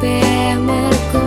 permacultura.